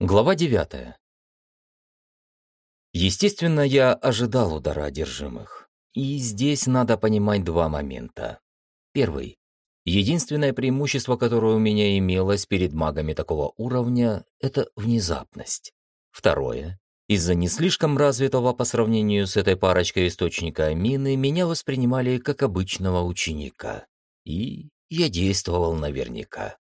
Глава девятая. Естественно, я ожидал удара одержимых. И здесь надо понимать два момента. Первый. Единственное преимущество, которое у меня имелось перед магами такого уровня, это внезапность. Второе. Из-за не слишком развитого по сравнению с этой парочкой источника амины, меня воспринимали как обычного ученика. И я действовал наверняка.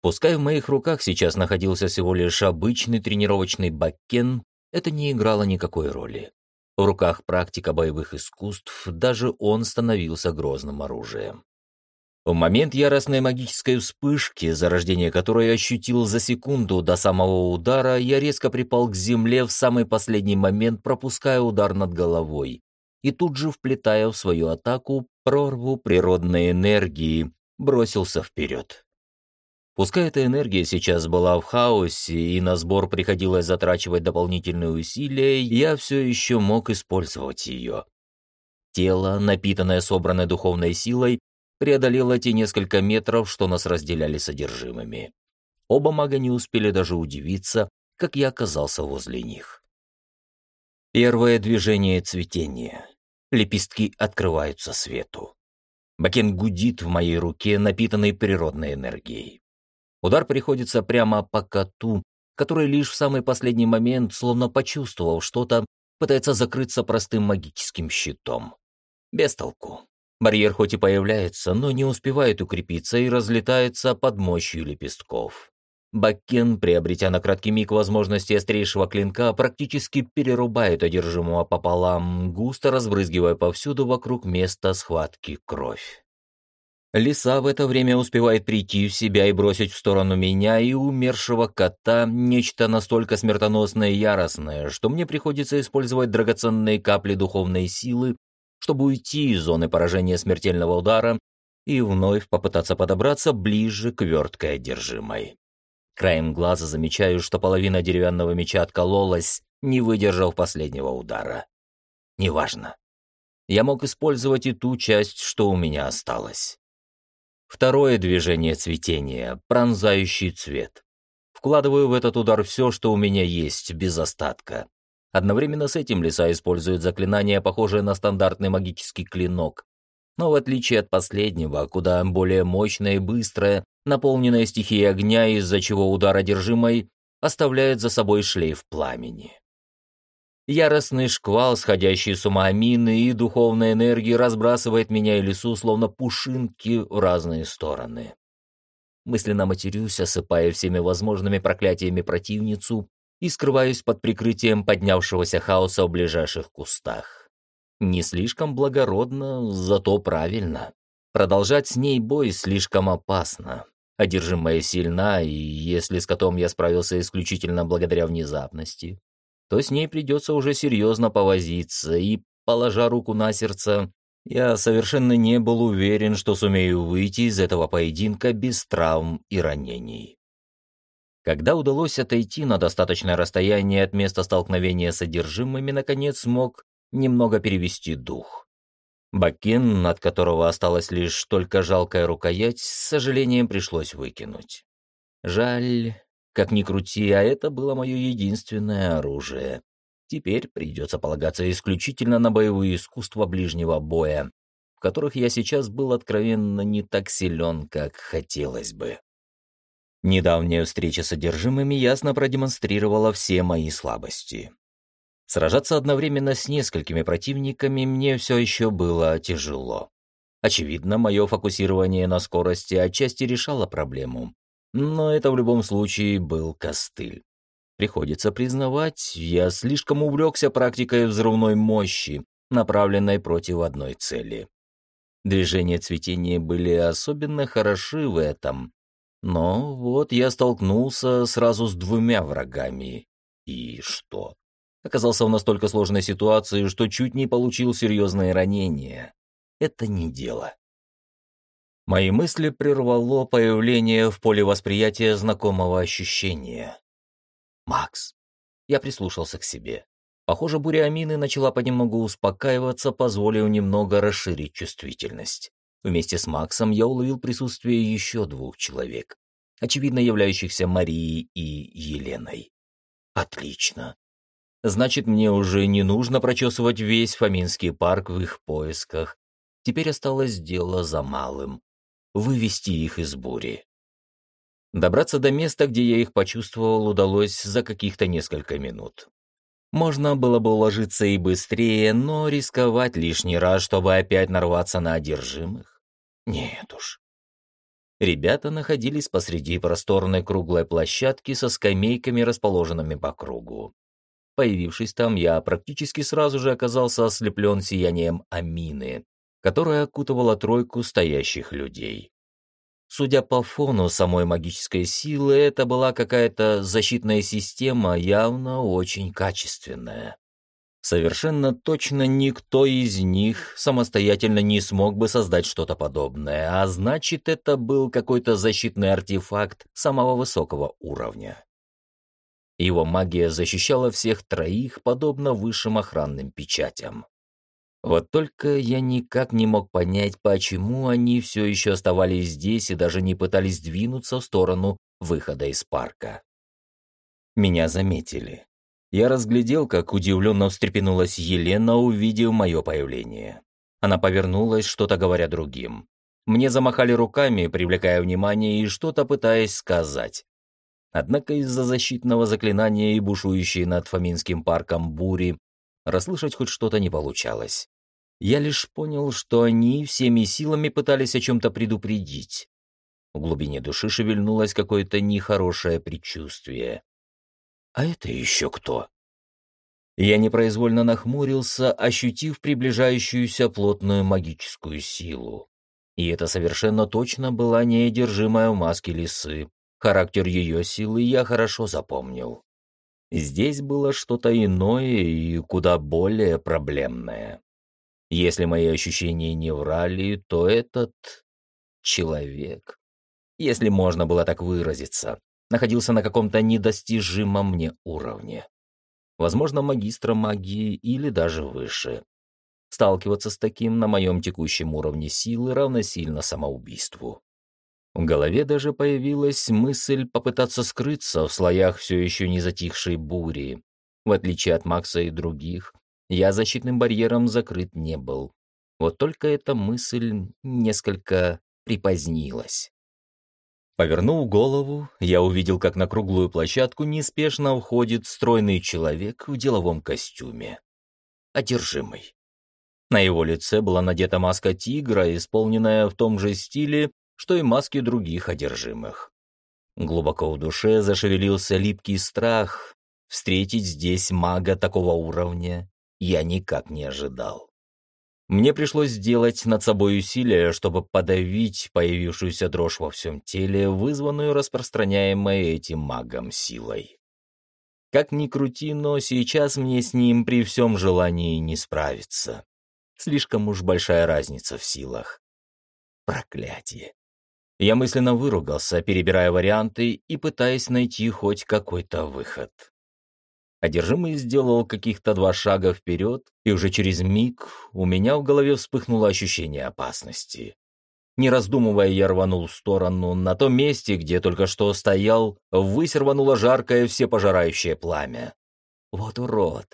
Пускай в моих руках сейчас находился всего лишь обычный тренировочный бакен, это не играло никакой роли. В руках практика боевых искусств даже он становился грозным оружием. В момент яростной магической вспышки, зарождение которой я ощутил за секунду до самого удара, я резко припал к земле в самый последний момент, пропуская удар над головой, и тут же, вплетая в свою атаку прорву природной энергии, бросился вперед. Пускай эта энергия сейчас была в хаосе, и на сбор приходилось затрачивать дополнительные усилия, я все еще мог использовать ее. Тело, напитанное собранной духовной силой, преодолело те несколько метров, что нас разделяли содержимыми. Оба мага не успели даже удивиться, как я оказался возле них. Первое движение цветения. Лепестки открываются свету. Бакен гудит в моей руке, напитанный природной энергией. Удар приходится прямо по коту, который лишь в самый последний момент, словно почувствовал что-то, пытается закрыться простым магическим щитом. Без толку. Барьер хоть и появляется, но не успевает укрепиться и разлетается под мощью лепестков. Бакен, приобретя на краткий миг возможности острейшего клинка, практически перерубает одержимого пополам, густо разбрызгивая повсюду вокруг места схватки кровь. Лиса в это время успевает прийти в себя и бросить в сторону меня и умершего кота нечто настолько смертоносное и яростное, что мне приходится использовать драгоценные капли духовной силы, чтобы уйти из зоны поражения смертельного удара и вновь попытаться подобраться ближе к верткой одержимой. Краем глаза замечаю, что половина деревянного меча откололась, не выдержав последнего удара. Неважно. Я мог использовать и ту часть, что у меня осталось. Второе движение цветения, пронзающий цвет. Вкладываю в этот удар все, что у меня есть, без остатка. Одновременно с этим лиса использует заклинание, похожее на стандартный магический клинок. Но в отличие от последнего, куда более мощное и быстрое, наполненное стихией огня, из-за чего удар одержимой оставляет за собой шлейф пламени. Яростный шквал, сходящий с ума мины и духовной энергии разбрасывает меня и лесу, словно пушинки в разные стороны. Мысленно матерюсь, осыпая всеми возможными проклятиями противницу и скрываюсь под прикрытием поднявшегося хаоса в ближайших кустах. Не слишком благородно, зато правильно. Продолжать с ней бой слишком опасно. Одержимая сильна, и если с котом я справился исключительно благодаря внезапности, то с ней придется уже серьезно повозиться, и, положа руку на сердце, я совершенно не был уверен, что сумею выйти из этого поединка без травм и ранений. Когда удалось отойти на достаточное расстояние от места столкновения с содержимыми, наконец смог немного перевести дух. Бакен, от которого осталась лишь только жалкая рукоять, с сожалением пришлось выкинуть. Жаль, как ни крути, а это было мое единственное оружие. Теперь придется полагаться исключительно на боевые искусства ближнего боя, в которых я сейчас был откровенно не так силен, как хотелось бы. Недавняя встреча с содержимыми ясно продемонстрировала все мои слабости. Сражаться одновременно с несколькими противниками мне все еще было тяжело. Очевидно, мое фокусирование на скорости отчасти решало проблему. Но это в любом случае был костыль. Приходится признавать, я слишком увлекся практикой взрывной мощи, направленной против одной цели. Движения цветения были особенно хороши в этом. Но вот я столкнулся сразу с двумя врагами. И что? Оказался в настолько сложной ситуации, что чуть не получил серьезные ранения. Это не дело. Мои мысли прервало появление в поле восприятия знакомого ощущения. «Макс». Я прислушался к себе. Похоже, буря амины начала понемногу успокаиваться, позволив немного расширить чувствительность. Вместе с Максом я уловил присутствие еще двух человек, очевидно являющихся Марией и Еленой. Отлично. Значит, мне уже не нужно прочесывать весь Фоминский парк в их поисках. Теперь осталось дело за малым — вывести их из бури. Добраться до места, где я их почувствовал, удалось за каких-то несколько минут. Можно было бы уложиться и быстрее, но рисковать лишний раз, чтобы опять нарваться на одержимых? Нет уж. Ребята находились посреди просторной круглой площадки со скамейками, расположенными по кругу. Появившись там, я практически сразу же оказался ослеплен сиянием амины, которая окутывала тройку стоящих людей. Судя по фону самой магической силы, это была какая-то защитная система, явно очень качественная. Совершенно точно никто из них самостоятельно не смог бы создать что-то подобное, а значит, это был какой-то защитный артефакт самого высокого уровня. Его магия защищала всех троих, подобно высшим охранным печатям. Вот только я никак не мог понять, почему они все еще оставались здесь и даже не пытались двинуться в сторону выхода из парка. Меня заметили. Я разглядел, как удивленно встрепенулась Елена, увидев мое появление. Она повернулась, что-то говоря другим. Мне замахали руками, привлекая внимание и что-то пытаясь сказать. Однако из-за защитного заклинания и бушующей над Фоминским парком бури расслышать хоть что-то не получалось. Я лишь понял, что они всеми силами пытались о чем-то предупредить. В глубине души шевельнулось какое-то нехорошее предчувствие. А это еще кто? Я непроизвольно нахмурился, ощутив приближающуюся плотную магическую силу. И это совершенно точно была неодержимая в маске лисы. Характер ее силы я хорошо запомнил. Здесь было что-то иное и куда более проблемное. Если мои ощущения не врали, то этот человек, если можно было так выразиться, находился на каком-то недостижимом мне уровне. Возможно, магистра магии или даже выше. Сталкиваться с таким на моем текущем уровне силы равносильно самоубийству. В голове даже появилась мысль попытаться скрыться в слоях все еще не затихшей бури. В отличие от Макса и других, я защитным барьером закрыт не был. Вот только эта мысль несколько припозднилась. Повернув голову, я увидел, как на круглую площадку неспешно уходит стройный человек в деловом костюме. Одержимый. На его лице была надета маска тигра, исполненная в том же стиле, что и маски других одержимых. Глубоко в душе зашевелился липкий страх. Встретить здесь мага такого уровня я никак не ожидал. Мне пришлось сделать над собой усилие, чтобы подавить появившуюся дрожь во всем теле, вызванную распространяемой этим магом силой. Как ни крути, но сейчас мне с ним при всем желании не справиться. Слишком уж большая разница в силах. Проклятие. Я мысленно выругался, перебирая варианты и пытаясь найти хоть какой-то выход. Одержимый сделал каких-то два шага вперед, и уже через миг у меня в голове вспыхнуло ощущение опасности. Не раздумывая, я рванул в сторону. На том месте, где только что стоял, ввысь рвануло жаркое всепожирающее пламя. Вот урод!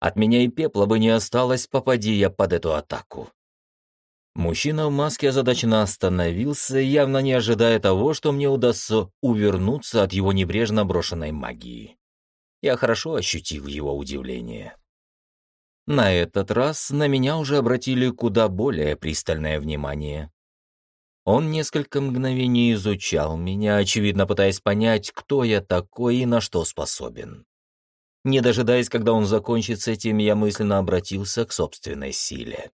От меня и пепла бы не осталось, попади я под эту атаку. Мужчина в маске озадаченно остановился, явно не ожидая того, что мне удастся увернуться от его небрежно брошенной магии. Я хорошо ощутил его удивление. На этот раз на меня уже обратили куда более пристальное внимание. Он несколько мгновений изучал меня, очевидно пытаясь понять, кто я такой и на что способен. Не дожидаясь, когда он закончит с этим, я мысленно обратился к собственной силе.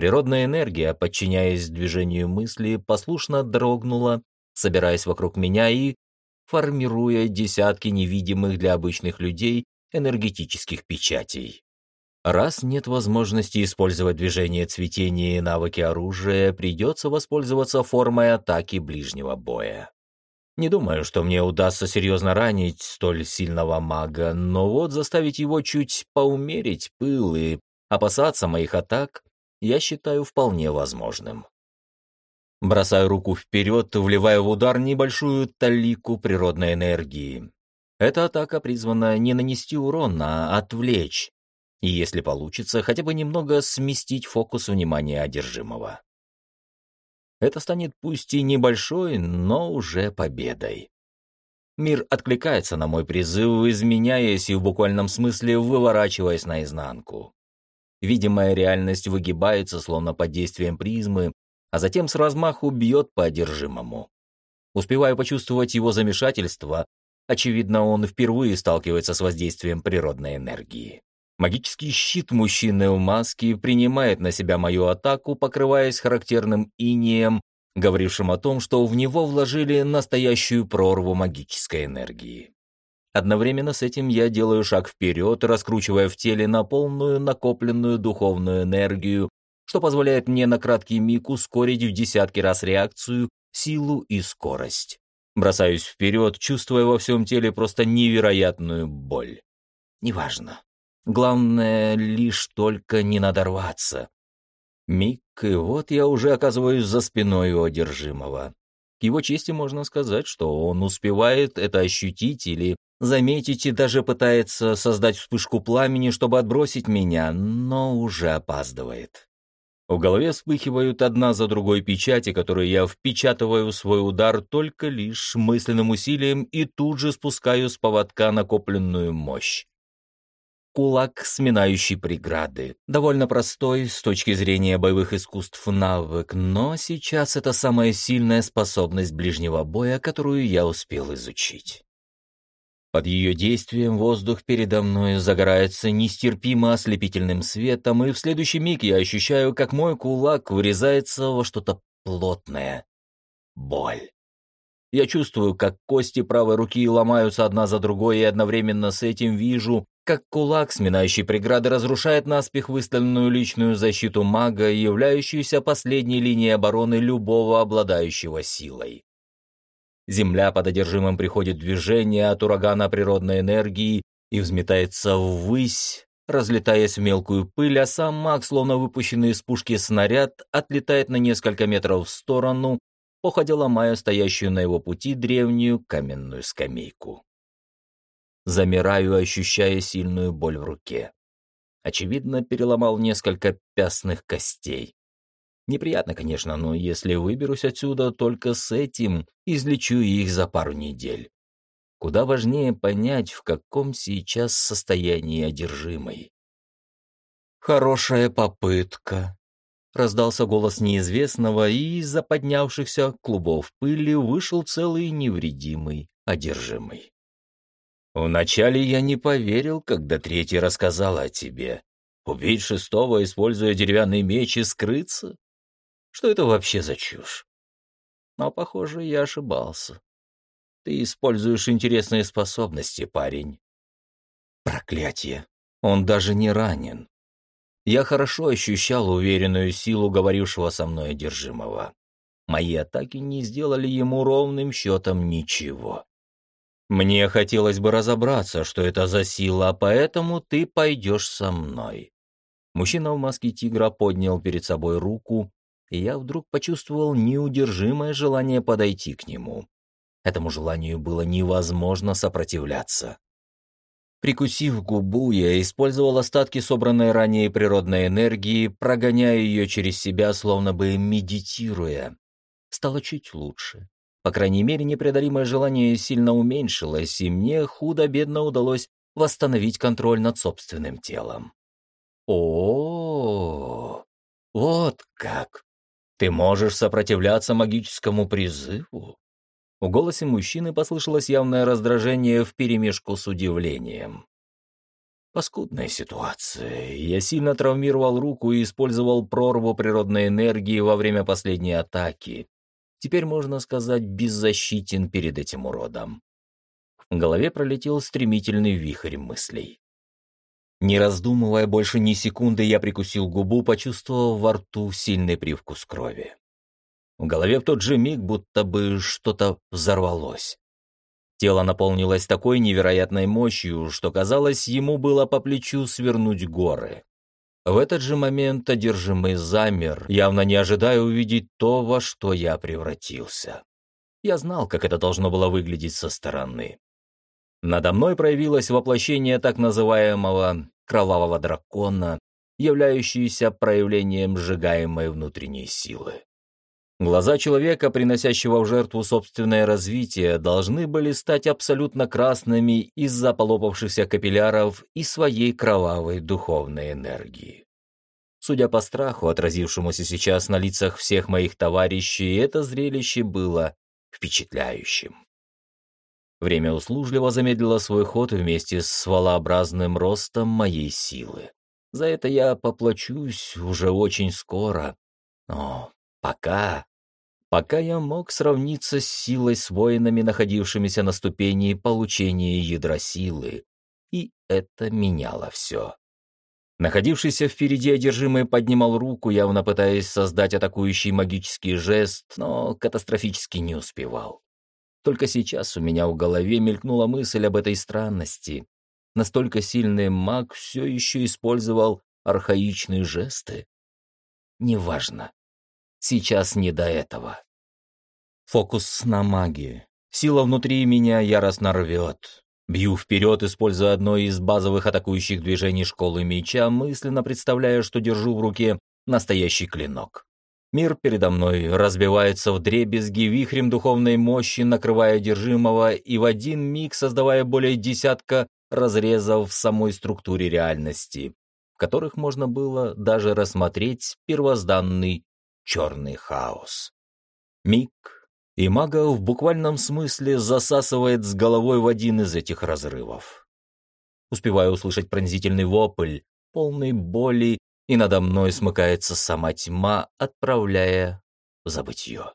Природная энергия, подчиняясь движению мысли, послушно дрогнула, собираясь вокруг меня и формируя десятки невидимых для обычных людей энергетических печатей. Раз нет возможности использовать движение цветения и навыки оружия, придется воспользоваться формой атаки ближнего боя. Не думаю, что мне удастся серьезно ранить столь сильного мага, но вот заставить его чуть поумерить пыл и опасаться моих атак я считаю вполне возможным. Бросаю руку вперед, вливая в удар небольшую талику природной энергии. Эта атака призвана не нанести урон, а отвлечь. И если получится, хотя бы немного сместить фокус внимания одержимого. Это станет пусть и небольшой, но уже победой. Мир откликается на мой призыв, изменяясь и в буквальном смысле выворачиваясь наизнанку. Видимая реальность выгибается, словно под действием призмы, а затем с размаху бьет по одержимому. Успеваю почувствовать его замешательство. Очевидно, он впервые сталкивается с воздействием природной энергии. Магический щит мужчины в маске принимает на себя мою атаку, покрываясь характерным инеем, говорившим о том, что в него вложили настоящую прорву магической энергии. Одновременно с этим я делаю шаг вперед, раскручивая в теле на полную накопленную духовную энергию, что позволяет мне на краткий миг ускорить в десятки раз реакцию, силу и скорость. Бросаюсь вперед, чувствуя во всем теле просто невероятную боль. Неважно. Главное лишь только не надорваться. Миг, и вот я уже оказываюсь за спиной у одержимого. К его чести можно сказать, что он успевает это ощутить или заметить и даже пытается создать вспышку пламени, чтобы отбросить меня, но уже опаздывает. В голове вспыхивают одна за другой печати, которые я впечатываю в свой удар только лишь мысленным усилием и тут же спускаю с поводка накопленную мощь кулак, сминающий преграды. Довольно простой с точки зрения боевых искусств навык, но сейчас это самая сильная способность ближнего боя, которую я успел изучить. Под ее действием воздух передо мной загорается нестерпимо ослепительным светом, и в следующий миг я ощущаю, как мой кулак вырезается во что-то плотное. Боль. Я чувствую, как кости правой руки ломаются одна за другой, и одновременно с этим вижу, как кулак, сминающий преграды, разрушает наспех выставленную личную защиту мага, являющуюся последней линией обороны любого обладающего силой. Земля под одержимым приходит в движение от урагана природной энергии и взметается ввысь, разлетаясь в мелкую пыль, а сам маг, словно выпущенный из пушки снаряд, отлетает на несколько метров в сторону, походя ломая стоящую на его пути древнюю каменную скамейку. Замираю, ощущая сильную боль в руке. Очевидно, переломал несколько пястных костей. Неприятно, конечно, но если выберусь отсюда только с этим, излечу их за пару недель. Куда важнее понять, в каком сейчас состоянии одержимый. «Хорошая попытка», — раздался голос неизвестного, и из-за поднявшихся клубов пыли вышел целый невредимый одержимый. Вначале я не поверил, когда третий рассказал о тебе. Убить шестого, используя деревянный меч и скрыться? Что это вообще за чушь? Но, похоже, я ошибался. Ты используешь интересные способности, парень. Проклятие. Он даже не ранен. Я хорошо ощущал уверенную силу говорившего со мной одержимого. Мои атаки не сделали ему ровным счетом ничего. Мне хотелось бы разобраться, что это за сила, поэтому ты пойдешь со мной. Мужчина в маске тигра поднял перед собой руку, и я вдруг почувствовал неудержимое желание подойти к нему. Этому желанию было невозможно сопротивляться. Прикусив губу, я использовал остатки собранной ранее природной энергии, прогоняя ее через себя, словно бы медитируя. Стало чуть лучше. По крайней мере, непреодолимое желание сильно уменьшилось, и мне худо-бедно удалось восстановить контроль над собственным телом. О, -о, -о вот как! Ты можешь сопротивляться магическому призыву? В голосе мужчины послышалось явное раздражение вперемешку с удивлением. Паскудная ситуация. Я сильно травмировал руку и использовал прорву природной энергии во время последней атаки, теперь, можно сказать, беззащитен перед этим уродом. В голове пролетел стремительный вихрь мыслей. Не раздумывая больше ни секунды, я прикусил губу, почувствовав во рту сильный привкус крови. В голове в тот же миг будто бы что-то взорвалось. Тело наполнилось такой невероятной мощью, что казалось, ему было по плечу свернуть горы. В этот же момент одержимый замер, явно не ожидая увидеть то, во что я превратился. Я знал, как это должно было выглядеть со стороны. Надо мной проявилось воплощение так называемого кровавого дракона, являющееся проявлением сжигаемой внутренней силы. Глаза человека, приносящего в жертву собственное развитие, должны были стать абсолютно красными из-за полопавшихся капилляров и своей кровавой духовной энергии. Судя по страху, отразившемуся сейчас на лицах всех моих товарищей, это зрелище было впечатляющим. Время услужливо замедлило свой ход вместе с валообразным ростом моей силы. За это я поплачусь уже очень скоро. Но пока... Пока я мог сравниться с силой с воинами, находившимися на ступени получения ядра силы, и это меняло все. Находившийся впереди одержимый поднимал руку, явно пытаясь создать атакующий магический жест, но катастрофически не успевал. Только сейчас у меня в голове мелькнула мысль об этой странности. Настолько сильный маг все еще использовал архаичные жесты. Неважно. Сейчас не до этого. Фокус на магии. Сила внутри меня яростно рвет. Бью вперед, используя одно из базовых атакующих движений школы меча, мысленно представляя, что держу в руке настоящий клинок. Мир передо мной разбивается в дребезги вихрем духовной мощи, накрывая одержимого и в один миг создавая более десятка разрезов в самой структуре реальности, в которых можно было даже рассмотреть первозданный черный хаос. Миг, и мага в буквальном смысле засасывает с головой в один из этих разрывов. Успеваю услышать пронзительный вопль, полный боли и надо мной смыкается сама тьма, отправляя в забытье.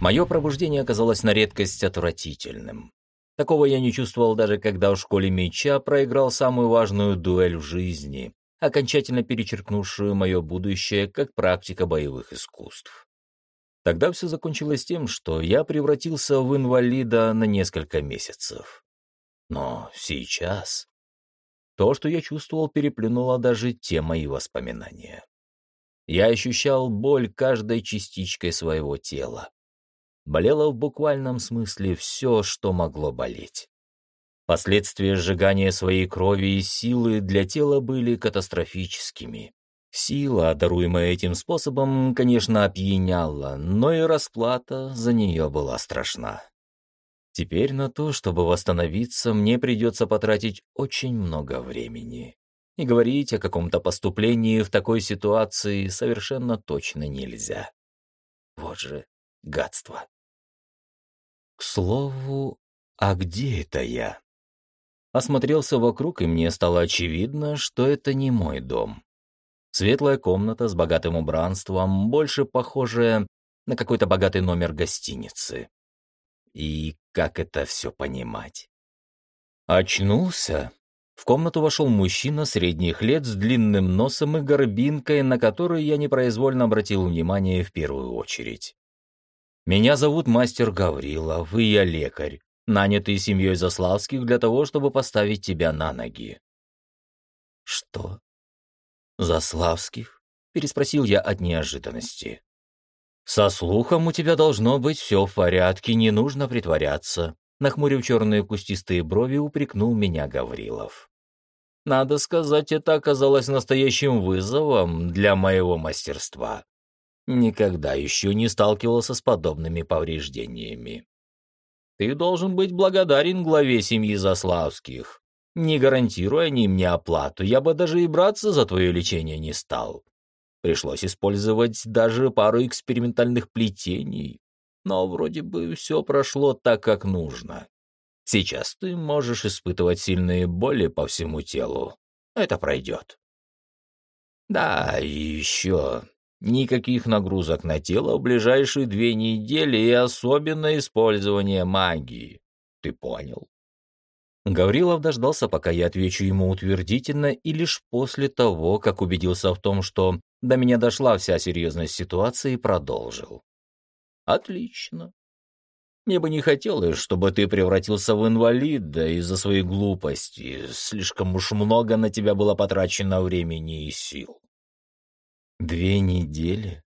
Мое пробуждение оказалось на редкость отвратительным. Такого я не чувствовал даже когда в школе меча проиграл самую важную дуэль в жизни, окончательно перечеркнувшую мое будущее как практика боевых искусств. Тогда все закончилось тем, что я превратился в инвалида на несколько месяцев. Но сейчас... То, что я чувствовал, переплюнуло даже те мои воспоминания. Я ощущал боль каждой частичкой своего тела. Болело в буквальном смысле все, что могло болеть. Последствия сжигания своей крови и силы для тела были катастрофическими. Сила, даруемая этим способом, конечно, опьяняла, но и расплата за нее была страшна. Теперь на то, чтобы восстановиться, мне придется потратить очень много времени. И говорить о каком-то поступлении в такой ситуации совершенно точно нельзя. Вот же гадство. К слову, а где это я? Осмотрелся вокруг, и мне стало очевидно, что это не мой дом. Светлая комната с богатым убранством, больше похожая на какой-то богатый номер гостиницы. И как это все понимать? Очнулся. В комнату вошел мужчина средних лет с длинным носом и горбинкой, на которую я непроизвольно обратил внимание в первую очередь. «Меня зовут мастер Гаврилов, и я лекарь нанятый семьей Заславских для того, чтобы поставить тебя на ноги». «Что? Заславских?» — переспросил я от неожиданности. «Со слухом у тебя должно быть все в порядке, не нужно притворяться», — нахмурив черные кустистые брови, упрекнул меня Гаврилов. «Надо сказать, это оказалось настоящим вызовом для моего мастерства. Никогда еще не сталкивался с подобными повреждениями. Ты должен быть благодарен главе семьи Заславских. Не гарантируя они мне оплату, я бы даже и браться за твое лечение не стал. Пришлось использовать даже пару экспериментальных плетений, но вроде бы все прошло так, как нужно. Сейчас ты можешь испытывать сильные боли по всему телу. Это пройдет. Да, и еще Никаких нагрузок на тело в ближайшие две недели и особенно использование магии. Ты понял? Гаврилов дождался, пока я отвечу ему утвердительно, и лишь после того, как убедился в том, что до меня дошла вся серьезность ситуации, продолжил. Отлично. Мне бы не хотелось, чтобы ты превратился в инвалида из-за своей глупости. Слишком уж много на тебя было потрачено времени и сил. Две недели?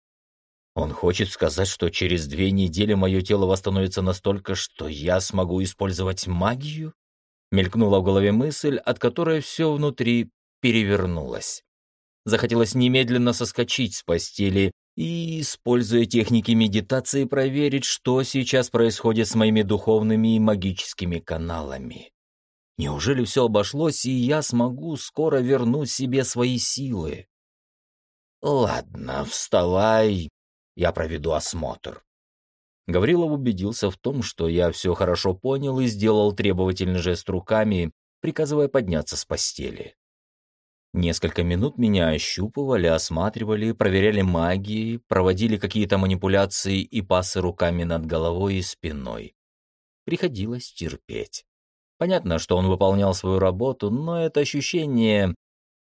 Он хочет сказать, что через две недели мое тело восстановится настолько, что я смогу использовать магию? Мелькнула в голове мысль, от которой все внутри перевернулось. Захотелось немедленно соскочить с постели и, используя техники медитации, проверить, что сейчас происходит с моими духовными и магическими каналами. Неужели все обошлось, и я смогу скоро вернуть себе свои силы? Ладно, вставай, я проведу осмотр. Гаврилов убедился в том, что я все хорошо понял и сделал требовательный жест руками, приказывая подняться с постели. Несколько минут меня ощупывали, осматривали, проверяли магии, проводили какие-то манипуляции и пасы руками над головой и спиной. Приходилось терпеть. Понятно, что он выполнял свою работу, но это ощущение,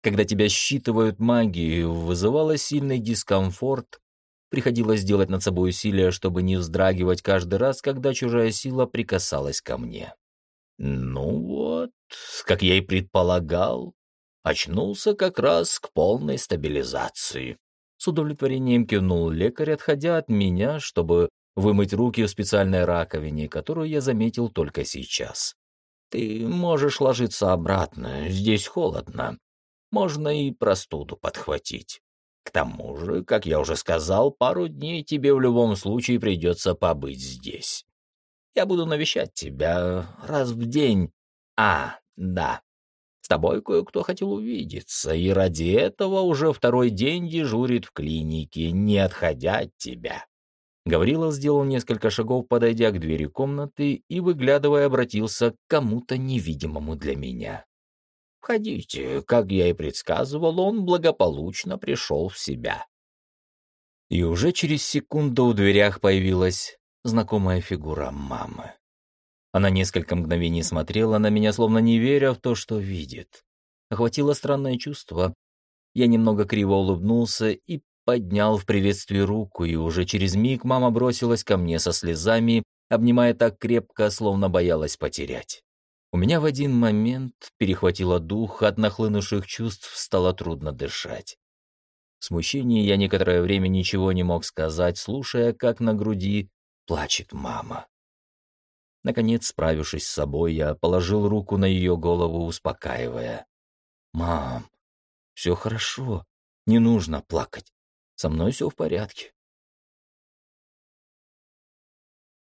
когда тебя считывают магию, вызывало сильный дискомфорт. Приходилось делать над собой усилия, чтобы не вздрагивать каждый раз, когда чужая сила прикасалась ко мне. Ну вот, как я и предполагал, Очнулся как раз к полной стабилизации. С удовлетворением кивнул лекарь, отходя от меня, чтобы вымыть руки в специальной раковине, которую я заметил только сейчас. «Ты можешь ложиться обратно, здесь холодно. Можно и простуду подхватить. К тому же, как я уже сказал, пару дней тебе в любом случае придется побыть здесь. Я буду навещать тебя раз в день. А, да, тобой кое-кто хотел увидеться, и ради этого уже второй день дежурит в клинике, не отходя от тебя». Гаврилов сделал несколько шагов, подойдя к двери комнаты и, выглядывая, обратился к кому-то невидимому для меня. «Входите, как я и предсказывал, он благополучно пришел в себя». И уже через секунду в дверях появилась знакомая фигура мамы. Она несколько мгновений смотрела на меня, словно не веря в то, что видит. Охватило странное чувство. Я немного криво улыбнулся и поднял в приветствии руку, и уже через миг мама бросилась ко мне со слезами, обнимая так крепко, словно боялась потерять. У меня в один момент перехватило дух, от нахлынувших чувств стало трудно дышать. В смущении я некоторое время ничего не мог сказать, слушая, как на груди плачет мама. Наконец, справившись с собой, я положил руку на ее голову, успокаивая. «Мам, все хорошо, не нужно плакать. Со мной все в порядке.